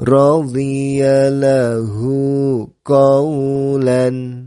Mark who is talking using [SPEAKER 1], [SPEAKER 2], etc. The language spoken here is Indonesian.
[SPEAKER 1] رضي له قولا